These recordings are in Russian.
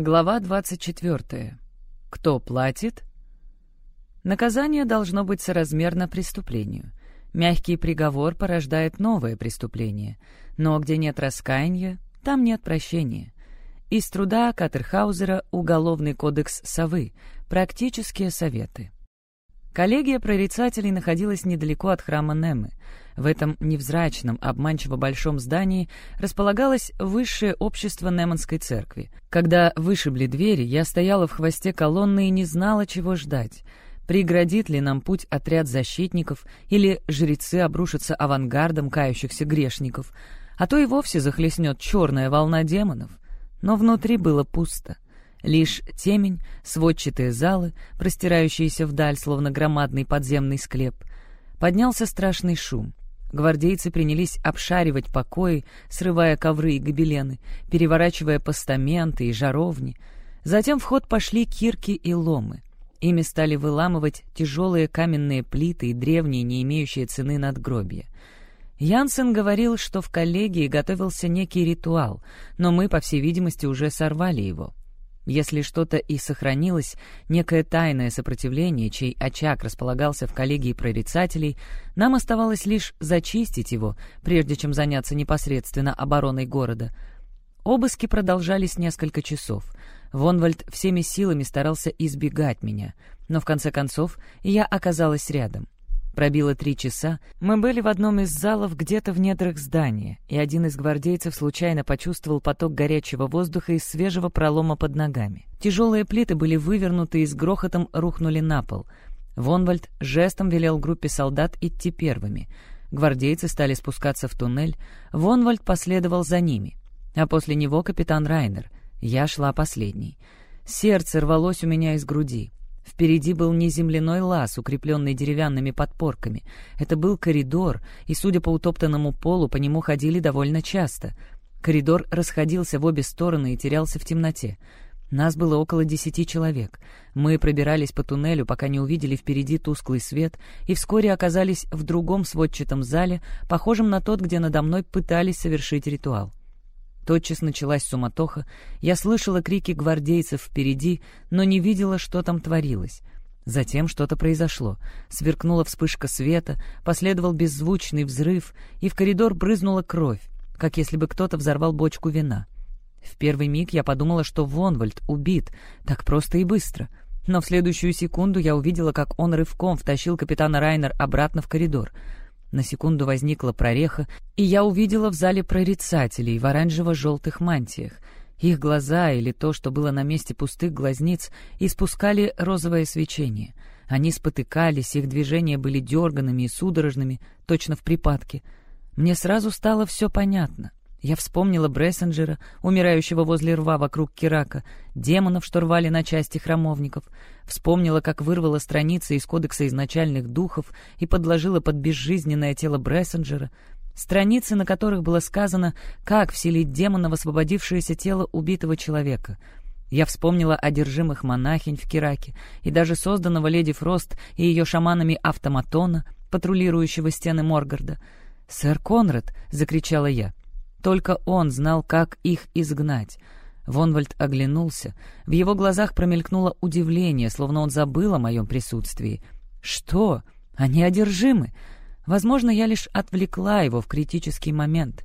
Глава 24. Кто платит? Наказание должно быть соразмерно преступлению. Мягкий приговор порождает новое преступление, но где нет раскаяния, там нет прощения. Из труда Каттерхаузера «Уголовный кодекс совы. Практические советы». Коллегия прорицателей находилась недалеко от храма Немы. В этом невзрачном, обманчиво большом здании располагалось высшее общество Неманской церкви. Когда вышибли двери, я стояла в хвосте колонны и не знала, чего ждать. Преградит ли нам путь отряд защитников, или жрецы обрушатся авангардом кающихся грешников, а то и вовсе захлестнет черная волна демонов. Но внутри было пусто — Лишь темень, сводчатые залы, простирающиеся вдаль, словно громадный подземный склеп. Поднялся страшный шум. Гвардейцы принялись обшаривать покои, срывая ковры и гобелены, переворачивая постаменты и жаровни. Затем в ход пошли кирки и ломы. Ими стали выламывать тяжелые каменные плиты и древние, не имеющие цены надгробья. Янсен говорил, что в коллегии готовился некий ритуал, но мы, по всей видимости, уже сорвали его. Если что-то и сохранилось, некое тайное сопротивление, чей очаг располагался в коллегии прорицателей, нам оставалось лишь зачистить его, прежде чем заняться непосредственно обороной города. Обыски продолжались несколько часов. Вонвальд всеми силами старался избегать меня, но в конце концов я оказалась рядом. Пробило три часа, мы были в одном из залов где-то в недрах здания, и один из гвардейцев случайно почувствовал поток горячего воздуха из свежего пролома под ногами. Тяжелые плиты были вывернуты и с грохотом рухнули на пол. Вонвальд жестом велел группе солдат идти первыми. Гвардейцы стали спускаться в туннель, Вонвальд последовал за ними. А после него капитан Райнер. Я шла последней. Сердце рвалось у меня из груди. Впереди был не земляной лаз, укрепленный деревянными подпорками. Это был коридор, и, судя по утоптанному полу, по нему ходили довольно часто. Коридор расходился в обе стороны и терялся в темноте. Нас было около десяти человек. Мы пробирались по туннелю, пока не увидели впереди тусклый свет, и вскоре оказались в другом сводчатом зале, похожем на тот, где надо мной пытались совершить ритуал. Тотчас началась суматоха, я слышала крики гвардейцев впереди, но не видела, что там творилось. Затем что-то произошло. Сверкнула вспышка света, последовал беззвучный взрыв, и в коридор брызнула кровь, как если бы кто-то взорвал бочку вина. В первый миг я подумала, что Вонвальд убит, так просто и быстро. Но в следующую секунду я увидела, как он рывком втащил капитана Райнер обратно в коридор — на секунду возникла прореха, и я увидела в зале прорицателей в оранжево-желтых мантиях. Их глаза, или то, что было на месте пустых глазниц, испускали розовое свечение. Они спотыкались, их движения были дерганными и судорожными, точно в припадке. Мне сразу стало все понятно. Я вспомнила Брессенджера, умирающего возле рва вокруг Кирака, демонов, что рвали на части храмовников, вспомнила, как вырвала страницы из Кодекса изначальных духов и подложила под безжизненное тело Брессенджера, страницы, на которых было сказано, как вселить демона в освободившееся тело убитого человека. Я вспомнила одержимых монахинь в Кираке и даже созданного леди Фрост и ее шаманами автоматона, патрулирующего стены Моргарда. «Сэр Конрад!» — закричала я — только он знал, как их изгнать. Вонвальд оглянулся. В его глазах промелькнуло удивление, словно он забыл о моем присутствии. «Что? Они одержимы?» Возможно, я лишь отвлекла его в критический момент.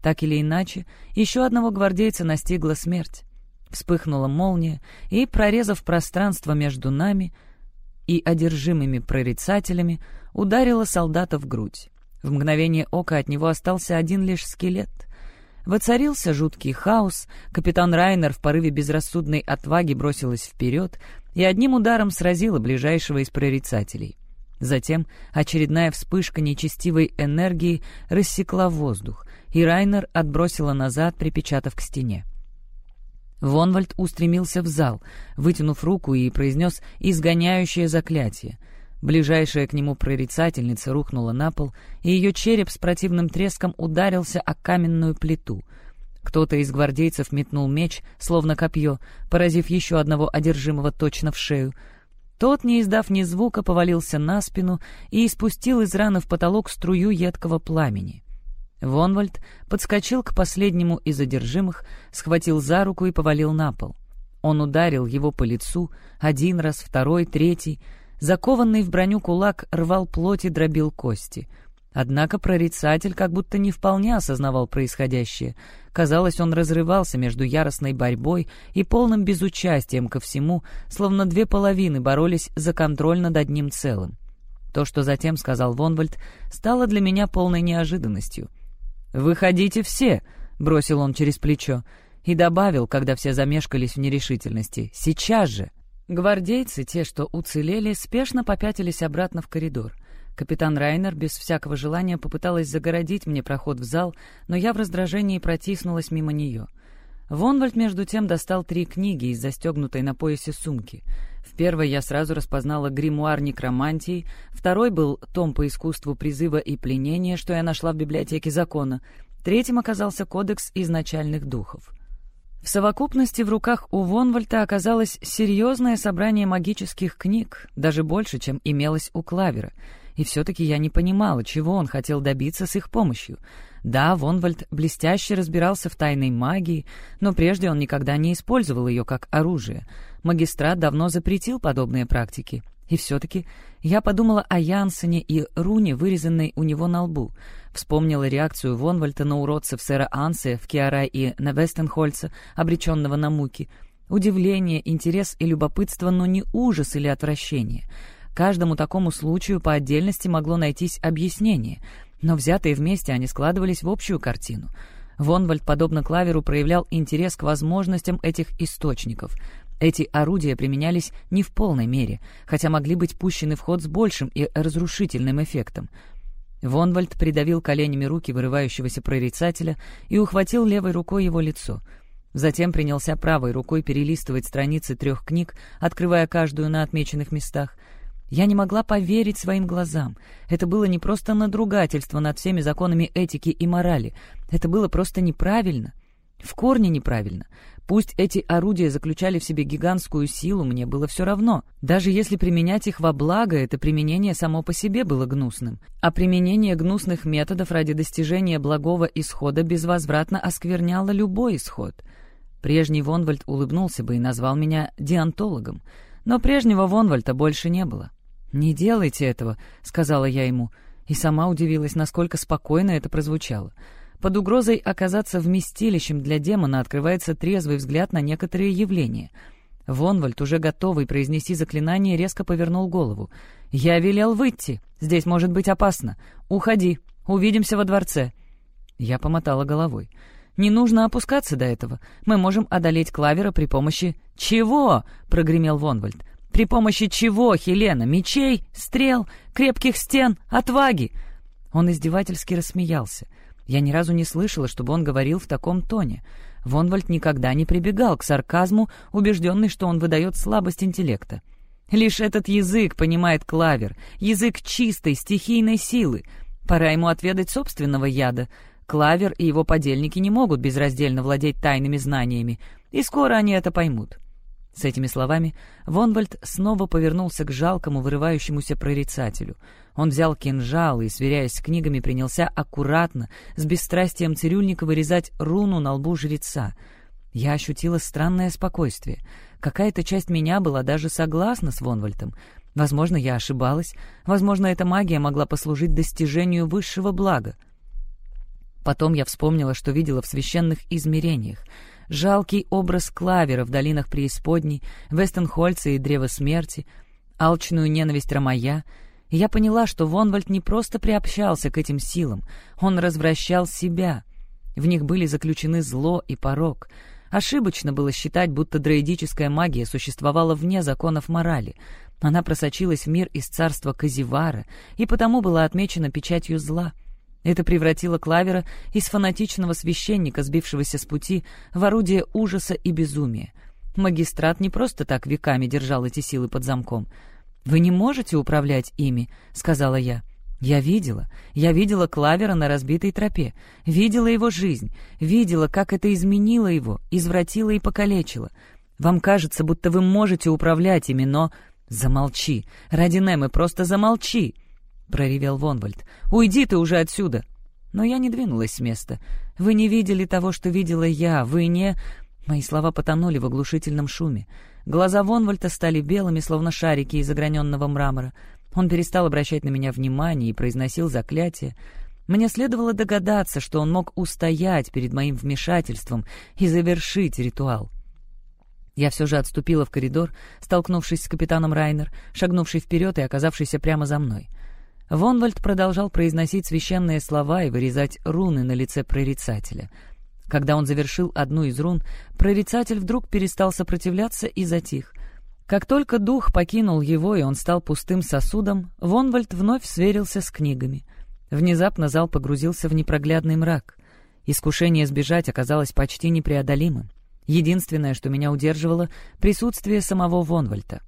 Так или иначе, еще одного гвардейца настигла смерть. Вспыхнула молния, и, прорезав пространство между нами и одержимыми прорицателями, ударила солдата в грудь. В мгновение ока от него остался один лишь скелет. Воцарился жуткий хаос, капитан Райнер в порыве безрассудной отваги бросилась вперед и одним ударом сразила ближайшего из прорицателей. Затем очередная вспышка нечестивой энергии рассекла воздух, и Райнер отбросила назад, припечатав к стене. Вонвальд устремился в зал, вытянув руку и произнес изгоняющее заклятие — Ближайшая к нему прорицательница рухнула на пол, и ее череп с противным треском ударился о каменную плиту. Кто-то из гвардейцев метнул меч, словно копье, поразив еще одного одержимого точно в шею. Тот, не издав ни звука, повалился на спину и испустил из раны в потолок струю едкого пламени. Вонвальд подскочил к последнему из одержимых, схватил за руку и повалил на пол. Он ударил его по лицу один раз, второй, третий. Закованный в броню кулак рвал плоть и дробил кости. Однако прорицатель как будто не вполне осознавал происходящее. Казалось, он разрывался между яростной борьбой и полным безучастием ко всему, словно две половины боролись за контроль над одним целым. То, что затем сказал Вонвальд, стало для меня полной неожиданностью. «Выходите все!» — бросил он через плечо. И добавил, когда все замешкались в нерешительности. «Сейчас же!» Гвардейцы, те, что уцелели, спешно попятились обратно в коридор. Капитан Райнер без всякого желания попыталась загородить мне проход в зал, но я в раздражении протиснулась мимо нее. Вонвальд, между тем, достал три книги из застегнутой на поясе сумки. В первой я сразу распознала гримуар некромантии, второй был том по искусству призыва и пленения, что я нашла в библиотеке закона, третьим оказался кодекс изначальных духов. В совокупности в руках у Вонвальта оказалось серьезное собрание магических книг, даже больше, чем имелось у Клавера — и все-таки я не понимала, чего он хотел добиться с их помощью. Да, Вонвальд блестяще разбирался в тайной магии, но прежде он никогда не использовал ее как оружие. Магистрат давно запретил подобные практики. И все-таки я подумала о Янсене и руне, вырезанной у него на лбу. Вспомнила реакцию Вонвальта на уродцев сэра Ансе в Киарай и на Вестенхольца, обреченного на муки. Удивление, интерес и любопытство, но не ужас или отвращение — Каждому такому случаю по отдельности могло найтись объяснение, но взятые вместе они складывались в общую картину. Вонвальд, подобно Клаверу, проявлял интерес к возможностям этих источников. Эти орудия применялись не в полной мере, хотя могли быть пущены в ход с большим и разрушительным эффектом. Вонвальд придавил коленями руки вырывающегося прорицателя и ухватил левой рукой его лицо. Затем принялся правой рукой перелистывать страницы трех книг, открывая каждую на отмеченных местах — я не могла поверить своим глазам. Это было не просто надругательство над всеми законами этики и морали. Это было просто неправильно. В корне неправильно. Пусть эти орудия заключали в себе гигантскую силу, мне было все равно. Даже если применять их во благо, это применение само по себе было гнусным. А применение гнусных методов ради достижения благого исхода безвозвратно оскверняло любой исход. Прежний Вонвальд улыбнулся бы и назвал меня диантологом. Но прежнего Вонвальта больше не было. «Не делайте этого», — сказала я ему, и сама удивилась, насколько спокойно это прозвучало. Под угрозой оказаться вместилищем для демона открывается трезвый взгляд на некоторые явления. Вонвальд, уже готовый произнести заклинание, резко повернул голову. «Я велел выйти. Здесь может быть опасно. Уходи. Увидимся во дворце». Я помотала головой. «Не нужно опускаться до этого. Мы можем одолеть Клавера при помощи...» «Чего?» — прогремел Вонвальд. При помощи чего, Хелена? Мечей, стрел, крепких стен, отваги?» Он издевательски рассмеялся. Я ни разу не слышала, чтобы он говорил в таком тоне. Вонвальд никогда не прибегал к сарказму, убежденный, что он выдает слабость интеллекта. Лишь этот язык понимает Клавер, язык чистой, стихийной силы. Пора ему отведать собственного яда. Клавер и его подельники не могут безраздельно владеть тайными знаниями, и скоро они это поймут. С этими словами Вонвальд снова повернулся к жалкому вырывающемуся прорицателю. Он взял кинжал и, сверяясь с книгами, принялся аккуратно, с бесстрастием цирюльника вырезать руну на лбу жреца. Я ощутила странное спокойствие. Какая-то часть меня была даже согласна с Вонвальтом. Возможно, я ошибалась. Возможно, эта магия могла послужить достижению высшего блага. Потом я вспомнила, что видела в священных измерениях — жалкий образ Клавера в долинах преисподней, Вестенхольца и Древа Смерти, алчную ненависть Ромая, и я поняла, что Вонвальд не просто приобщался к этим силам, он развращал себя. В них были заключены зло и порок. Ошибочно было считать, будто дроидическая магия существовала вне законов морали. Она просочилась в мир из царства Казивара и потому была отмечена печатью зла — это превратило Клавера из фанатичного священника, сбившегося с пути, в орудие ужаса и безумия. Магистрат не просто так веками держал эти силы под замком. «Вы не можете управлять ими», — сказала я. «Я видела. Я видела Клавера на разбитой тропе. Видела его жизнь. Видела, как это изменило его, извратило и покалечило. Вам кажется, будто вы можете управлять ими, но...» «Замолчи! Ради Немы, просто замолчи!» — проревел Вонвальд. «Уйди ты уже отсюда!» Но я не двинулась с места. «Вы не видели того, что видела я. Вы не...» Мои слова потонули в оглушительном шуме. Глаза Вонвальта стали белыми, словно шарики из ограненного мрамора. Он перестал обращать на меня внимание и произносил заклятие. Мне следовало догадаться, что он мог устоять перед моим вмешательством и завершить ритуал. Я все же отступила в коридор, столкнувшись с капитаном Райнер, шагнувший вперед и оказавшийся прямо за мной. Вонвальд продолжал произносить священные слова и вырезать руны на лице прорицателя — когда он завершил одну из рун, прорицатель вдруг перестал сопротивляться и затих. Как только дух покинул его, и он стал пустым сосудом, Вонвальд вновь сверился с книгами. Внезапно зал погрузился в непроглядный мрак. Искушение сбежать оказалось почти непреодолимым. Единственное, что меня удерживало — присутствие самого Вонвальта.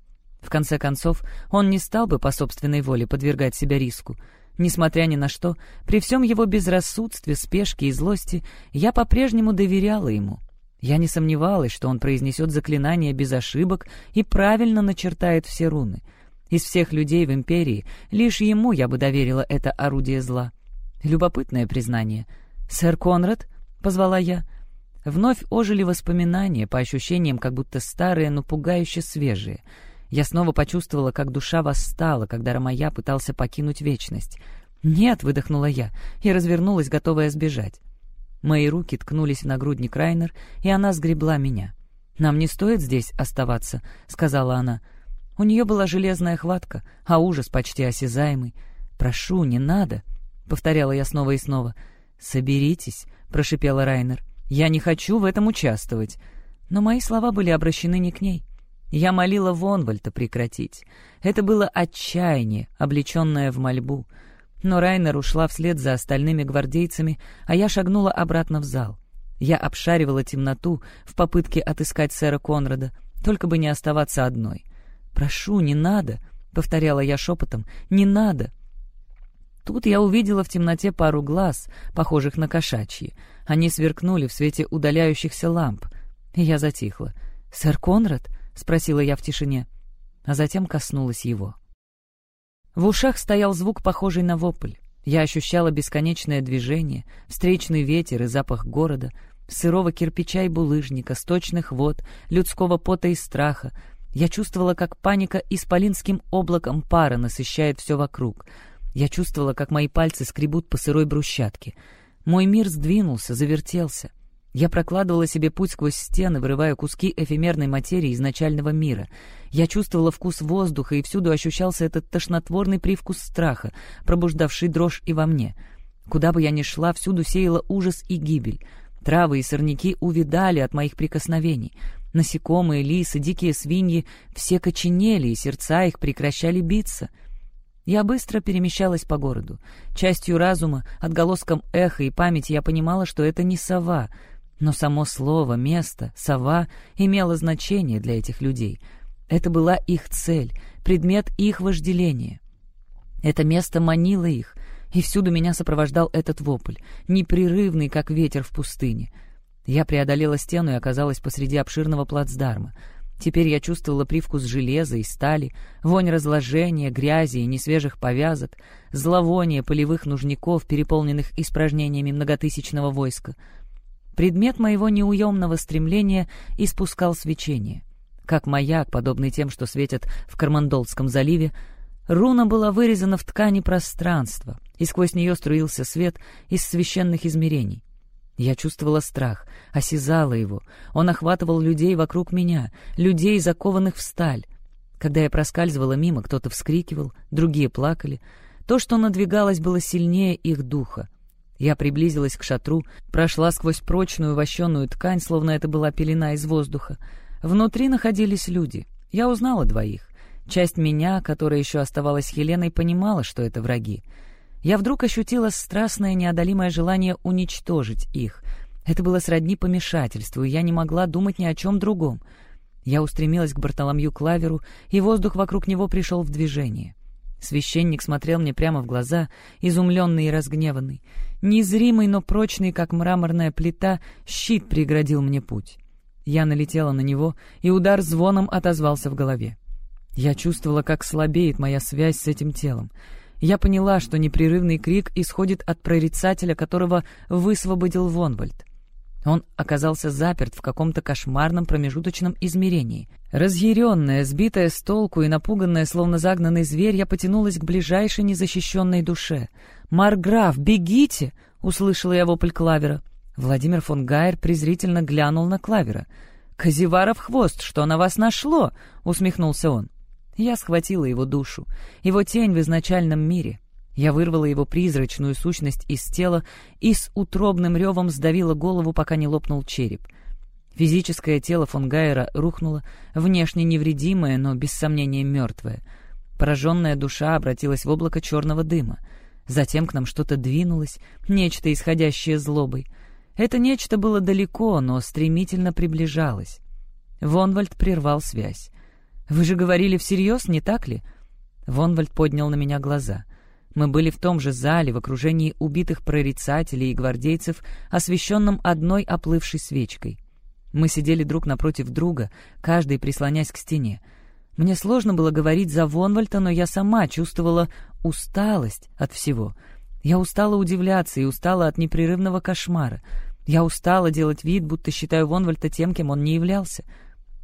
В конце концов, он не стал бы по собственной воле подвергать себя риску — Несмотря ни на что, при всем его безрассудстве, спешке и злости, я по-прежнему доверяла ему. Я не сомневалась, что он произнесет заклинание без ошибок и правильно начертает все руны. Из всех людей в Империи лишь ему я бы доверила это орудие зла. Любопытное признание. «Сэр Конрад?» — позвала я. Вновь ожили воспоминания, по ощущениям, как будто старые, но пугающе свежие — я снова почувствовала, как душа восстала, когда Ромая пытался покинуть вечность. «Нет!» — выдохнула я и развернулась, готовая сбежать. Мои руки ткнулись в нагрудник Райнер, и она сгребла меня. «Нам не стоит здесь оставаться», — сказала она. У нее была железная хватка, а ужас почти осязаемый. «Прошу, не надо», — повторяла я снова и снова. «Соберитесь», — прошипела Райнер. «Я не хочу в этом участвовать». Но мои слова были обращены не к ней. Я молила Вонвальта прекратить. Это было отчаяние, облеченное в мольбу. Но Райнер ушла вслед за остальными гвардейцами, а я шагнула обратно в зал. Я обшаривала темноту в попытке отыскать сэра Конрада, только бы не оставаться одной. «Прошу, не надо», — повторяла я шепотом, — «не надо». Тут я увидела в темноте пару глаз, похожих на кошачьи. Они сверкнули в свете удаляющихся ламп. И я затихла. «Сэр Конрад?» — спросила я в тишине, а затем коснулась его. В ушах стоял звук, похожий на вопль. Я ощущала бесконечное движение, встречный ветер и запах города, сырого кирпича и булыжника, сточных вод, людского пота и страха. Я чувствовала, как паника исполинским облаком пара насыщает все вокруг. Я чувствовала, как мои пальцы скребут по сырой брусчатке. Мой мир сдвинулся, завертелся. Я прокладывала себе путь сквозь стены, вырывая куски эфемерной материи изначального мира. Я чувствовала вкус воздуха, и всюду ощущался этот тошнотворный привкус страха, пробуждавший дрожь и во мне. Куда бы я ни шла, всюду сеяла ужас и гибель. Травы и сорняки увидали от моих прикосновений. Насекомые, лисы, дикие свиньи — все коченели, и сердца их прекращали биться — я быстро перемещалась по городу. Частью разума, отголоском эха и памяти я понимала, что это не сова, но само слово, место, сова имело значение для этих людей. Это была их цель, предмет их вожделения. Это место манило их, и всюду меня сопровождал этот вопль, непрерывный, как ветер в пустыне. Я преодолела стену и оказалась посреди обширного плацдарма. Теперь я чувствовала привкус железа и стали, вонь разложения, грязи и несвежих повязок, зловоние полевых нужников, переполненных испражнениями многотысячного войска — Предмет моего неуемного стремления испускал свечение. Как маяк, подобный тем, что светят в Кармандолском заливе, руна была вырезана в ткани пространства, и сквозь нее струился свет из священных измерений. Я чувствовала страх, осязала его. Он охватывал людей вокруг меня, людей, закованных в сталь. Когда я проскальзывала мимо, кто-то вскрикивал, другие плакали. То, что надвигалось, было сильнее их духа. Я приблизилась к шатру, прошла сквозь прочную вощеную ткань, словно это была пелена из воздуха. Внутри находились люди. Я узнала двоих. Часть меня, которая еще оставалась Хеленой, понимала, что это враги. Я вдруг ощутила страстное неодолимое желание уничтожить их. Это было сродни помешательству, и я не могла думать ни о чем другом. Я устремилась к Бартоломью Клаверу, и воздух вокруг него пришел в движение. Священник смотрел мне прямо в глаза, изумленный и разгневанный. Незримый, но прочный, как мраморная плита, щит преградил мне путь. Я налетела на него, и удар звоном отозвался в голове. Я чувствовала, как слабеет моя связь с этим телом. Я поняла, что непрерывный крик исходит от прорицателя, которого высвободил Вонвальд. Он оказался заперт в каком-то кошмарном промежуточном измерении. Разъяренная, сбитая с толку и напуганная, словно загнанный зверь, я потянулась к ближайшей незащищенной душе. «Марграф, бегите!» — услышала я вопль Клавера. Владимир фон Гайер презрительно глянул на Клавера. «Козеваров хвост, что на вас нашло?» — усмехнулся он. Я схватила его душу, его тень в изначальном мире. Я вырвала его призрачную сущность из тела и с утробным ревом сдавила голову, пока не лопнул череп. Физическое тело фон Гайера рухнуло, внешне невредимое, но без сомнения мертвое. Пораженная душа обратилась в облако черного дыма. Затем к нам что-то двинулось, нечто, исходящее злобой. Это нечто было далеко, но стремительно приближалось. Вонвальд прервал связь. «Вы же говорили всерьез, не так ли?» Вонвальд поднял на меня глаза. Мы были в том же зале, в окружении убитых прорицателей и гвардейцев, освещенном одной оплывшей свечкой. Мы сидели друг напротив друга, каждый прислонясь к стене. Мне сложно было говорить за Вонвальта, но я сама чувствовала усталость от всего. Я устала удивляться и устала от непрерывного кошмара. Я устала делать вид, будто считаю Вонвальта тем, кем он не являлся.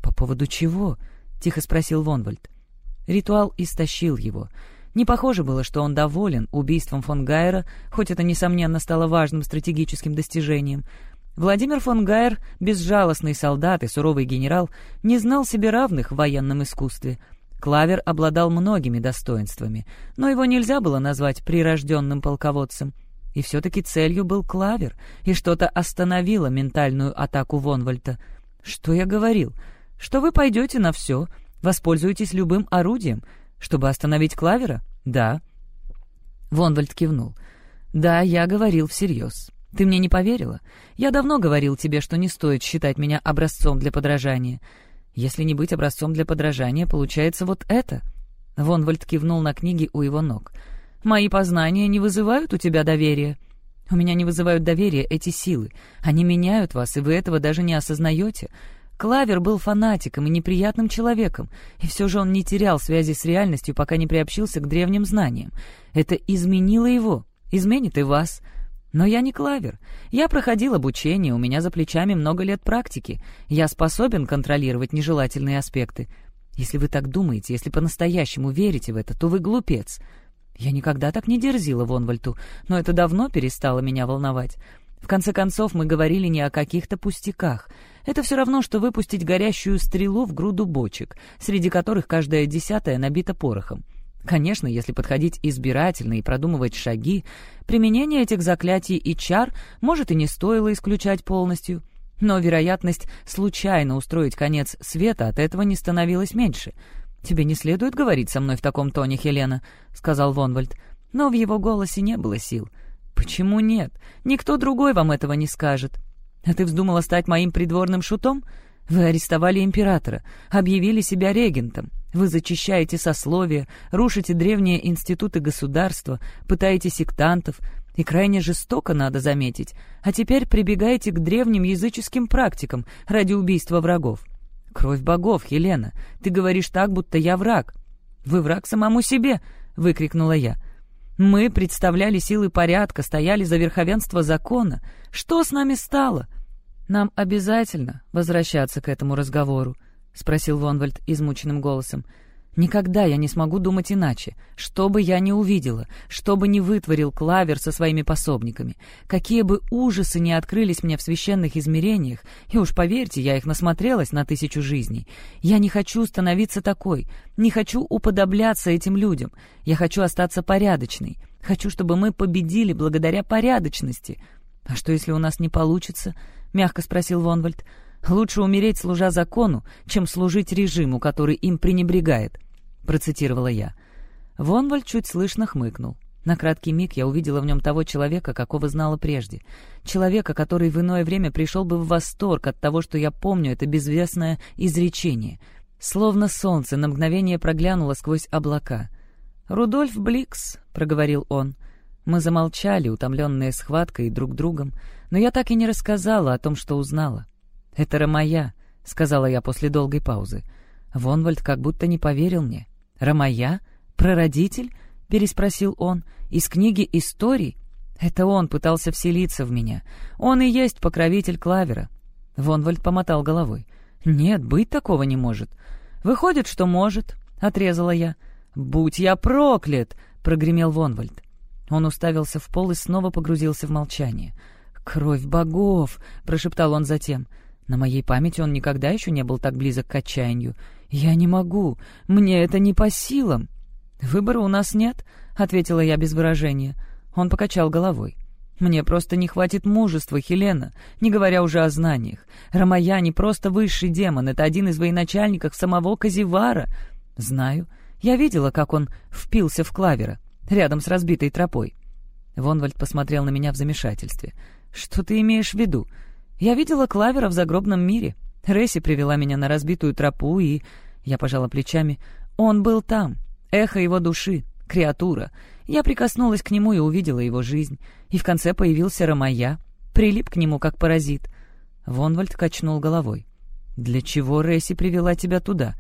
«По поводу чего?» — тихо спросил Вонвальд. Ритуал истощил его. Не похоже было, что он доволен убийством фон Гайера, хоть это, несомненно, стало важным стратегическим достижением. Владимир фон Гайер, безжалостный солдат и суровый генерал, не знал себе равных в военном искусстве. Клавер обладал многими достоинствами, но его нельзя было назвать прирожденным полководцем. И все-таки целью был Клавер, и что-то остановило ментальную атаку Вонвальта. Что я говорил? что вы пойдете на все, воспользуетесь любым орудием, чтобы остановить Клавера? Да. Вонвальд кивнул. Да, я говорил всерьез. Ты мне не поверила? Я давно говорил тебе, что не стоит считать меня образцом для подражания. Если не быть образцом для подражания, получается вот это. Вонвальд кивнул на книги у его ног. Мои познания не вызывают у тебя доверия. У меня не вызывают доверия эти силы. Они меняют вас, и вы этого даже не осознаете. Клавер был фанатиком и неприятным человеком, и все же он не терял связи с реальностью, пока не приобщился к древним знаниям. Это изменило его, изменит и вас. Но я не Клавер. Я проходил обучение, у меня за плечами много лет практики. Я способен контролировать нежелательные аспекты. Если вы так думаете, если по-настоящему верите в это, то вы глупец. Я никогда так не дерзила Вонвальту, но это давно перестало меня волновать. В конце концов, мы говорили не о каких-то пустяках. Это все равно, что выпустить горящую стрелу в груду бочек, среди которых каждая десятая набита порохом. Конечно, если подходить избирательно и продумывать шаги, применение этих заклятий и чар может и не стоило исключать полностью. Но вероятность случайно устроить конец света от этого не становилась меньше. «Тебе не следует говорить со мной в таком тоне, Хелена», — сказал Вонвальд. Но в его голосе не было сил — «Почему нет? Никто другой вам этого не скажет. А ты вздумала стать моим придворным шутом? Вы арестовали императора, объявили себя регентом. Вы зачищаете сословия, рушите древние институты государства, пытаете сектантов, и крайне жестоко, надо заметить, а теперь прибегаете к древним языческим практикам ради убийства врагов. Кровь богов, Елена, ты говоришь так, будто я враг. Вы враг самому себе, — выкрикнула я. Мы представляли силы порядка, стояли за верховенство закона. Что с нами стало? Нам обязательно возвращаться к этому разговору, спросил Вонвальд измученным голосом. Никогда я не смогу думать иначе. Что бы я ни увидела, что бы ни вытворил Клавер со своими пособниками, какие бы ужасы ни открылись мне в священных измерениях, и уж поверьте, я их насмотрелась на тысячу жизней, я не хочу становиться такой, не хочу уподобляться этим людям, я хочу остаться порядочной, хочу, чтобы мы победили благодаря порядочности. А что, если у нас не получится? — мягко спросил Вонвальд. «Лучше умереть, служа закону, чем служить режиму, который им пренебрегает», — процитировала я. Вонвальд чуть слышно хмыкнул. На краткий миг я увидела в нем того человека, какого знала прежде. Человека, который в иное время пришел бы в восторг от того, что я помню это безвестное изречение. Словно солнце на мгновение проглянуло сквозь облака. «Рудольф Бликс», — проговорил он. Мы замолчали, утомленные схваткой друг другом, но я так и не рассказала о том, что узнала. «Это Ромая», — сказала я после долгой паузы. Вонвальд как будто не поверил мне. «Ромая? Прародитель?» — переспросил он. «Из книги историй? Это он пытался вселиться в меня. Он и есть покровитель Клавера. Вонвальд помотал головой. «Нет, быть такого не может». «Выходит, что может», — отрезала я. «Будь я проклят!» — прогремел Вонвальд. Он уставился в пол и снова погрузился в молчание. «Кровь богов!» — прошептал он затем. На моей памяти он никогда еще не был так близок к отчаянию. «Я не могу! Мне это не по силам!» «Выбора у нас нет», — ответила я без выражения. Он покачал головой. «Мне просто не хватит мужества, Хелена, не говоря уже о знаниях. Рамая не просто высший демон, это один из военачальников самого Казивара. Знаю. Я видела, как он впился в клавера, рядом с разбитой тропой». Вонвальд посмотрел на меня в замешательстве. «Что ты имеешь в виду? Я видела клавера в загробном мире. Ресси привела меня на разбитую тропу, и...» Я пожала плечами. «Он был там, эхо его души, креатура. Я прикоснулась к нему и увидела его жизнь. И в конце появился Ромая, прилип к нему как паразит. Вонвальд качнул головой. «Для чего Ресси привела тебя туда?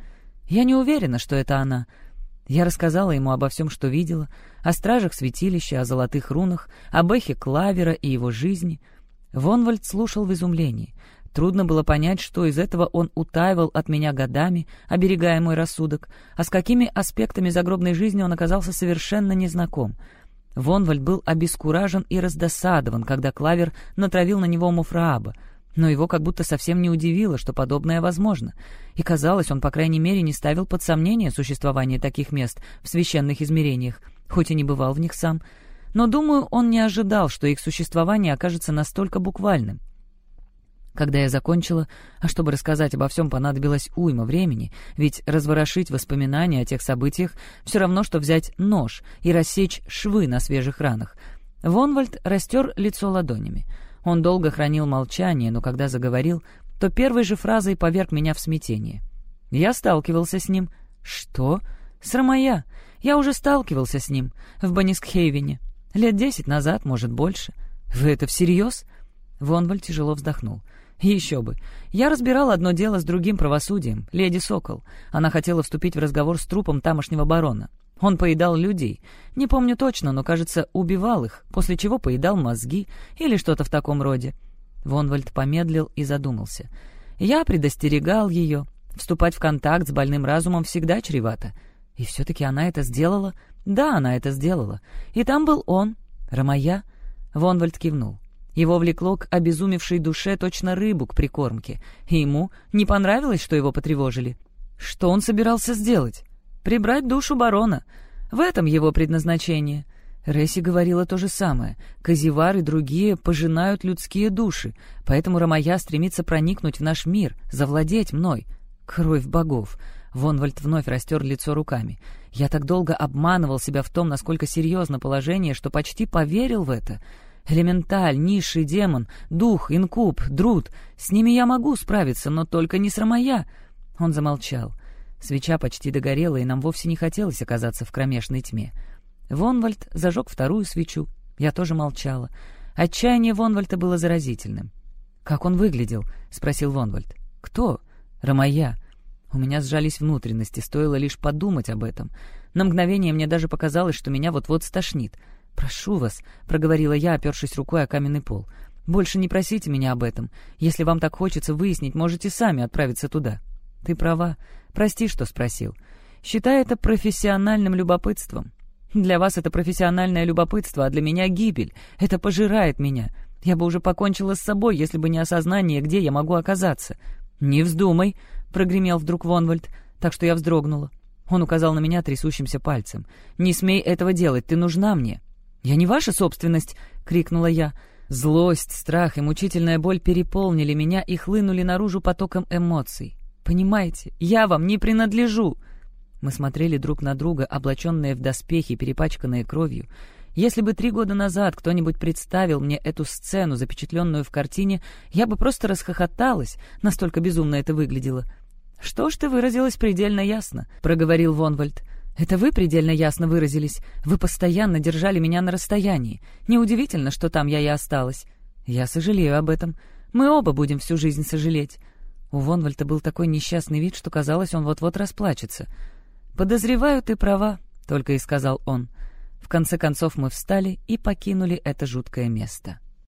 Я не уверена, что это она». Я рассказала ему обо всем, что видела, о стражах святилища, о золотых рунах, об эхе Клавера и его жизни. Вонвальд слушал в изумлении. Трудно было понять, что из этого он утаивал от меня годами, оберегая мой рассудок, а с какими аспектами загробной жизни он оказался совершенно незнаком. Вонвальд был обескуражен и раздосадован, когда Клавер натравил на него Муфрааба, но его как будто совсем не удивило, что подобное возможно. И казалось, он, по крайней мере, не ставил под сомнение существование таких мест в священных измерениях, хоть и не бывал в них сам. Но, думаю, он не ожидал, что их существование окажется настолько буквальным. Когда я закончила, а чтобы рассказать обо всем понадобилось уйма времени, ведь разворошить воспоминания о тех событиях все равно, что взять нож и рассечь швы на свежих ранах. Вонвальд растер лицо ладонями. Он долго хранил молчание, но когда заговорил, то первой же фразой поверг меня в смятение. Я сталкивался с ним. «Что? С Ромая. Я уже сталкивался с ним. В Банискхейвене. Лет десять назад, может, больше. Вы это всерьез?» Вонвальд тяжело вздохнул. Еще бы. Я разбирал одно дело с другим правосудием, леди Сокол. Она хотела вступить в разговор с трупом тамошнего барона. Он поедал людей. Не помню точно, но, кажется, убивал их, после чего поедал мозги или что-то в таком роде. Вонвальд помедлил и задумался. Я предостерегал ее. Вступать в контакт с больным разумом всегда чревато. И все-таки она это сделала? Да, она это сделала. И там был он, Ромая. Вонвальд кивнул. Его влекло к обезумевшей душе точно рыбу к прикормке, и ему не понравилось, что его потревожили. Что он собирался сделать? Прибрать душу барона. В этом его предназначение. Ресси говорила то же самое. Казивар и другие пожинают людские души, поэтому Рамая стремится проникнуть в наш мир, завладеть мной. Кровь богов. Вонвальд вновь растер лицо руками. Я так долго обманывал себя в том, насколько серьезно положение, что почти поверил в это — Элементаль, низший демон, дух, инкуб, друд. С ними я могу справиться, но только не с Ромая. Он замолчал. Свеча почти догорела, и нам вовсе не хотелось оказаться в кромешной тьме. Вонвальд зажег вторую свечу. Я тоже молчала. Отчаяние Вонвальда было заразительным. «Как он выглядел?» — спросил Вонвальд. «Кто?» «Ромая». У меня сжались внутренности, стоило лишь подумать об этом. На мгновение мне даже показалось, что меня вот-вот стошнит — «Прошу вас», — проговорила я, опершись рукой о каменный пол. «Больше не просите меня об этом. Если вам так хочется выяснить, можете сами отправиться туда». «Ты права. Прости, что спросил. Считай это профессиональным любопытством. Для вас это профессиональное любопытство, а для меня гибель. Это пожирает меня. Я бы уже покончила с собой, если бы не осознание, где я могу оказаться». «Не вздумай», — прогремел вдруг Вонвальд, так что я вздрогнула. Он указал на меня трясущимся пальцем. «Не смей этого делать, ты нужна мне». «Я не ваша собственность!» — крикнула я. Злость, страх и мучительная боль переполнили меня и хлынули наружу потоком эмоций. «Понимаете, я вам не принадлежу!» Мы смотрели друг на друга, облаченные в доспехи, перепачканные кровью. Если бы три года назад кто-нибудь представил мне эту сцену, запечатленную в картине, я бы просто расхохоталась, настолько безумно это выглядело. «Что ж ты выразилась предельно ясно», — проговорил Вонвальд. «Это вы предельно ясно выразились. Вы постоянно держали меня на расстоянии. Неудивительно, что там я и осталась. Я сожалею об этом. Мы оба будем всю жизнь сожалеть». У Вонвальта был такой несчастный вид, что казалось, он вот-вот расплачется. «Подозреваю, ты права», — только и сказал он. В конце концов мы встали и покинули это жуткое место.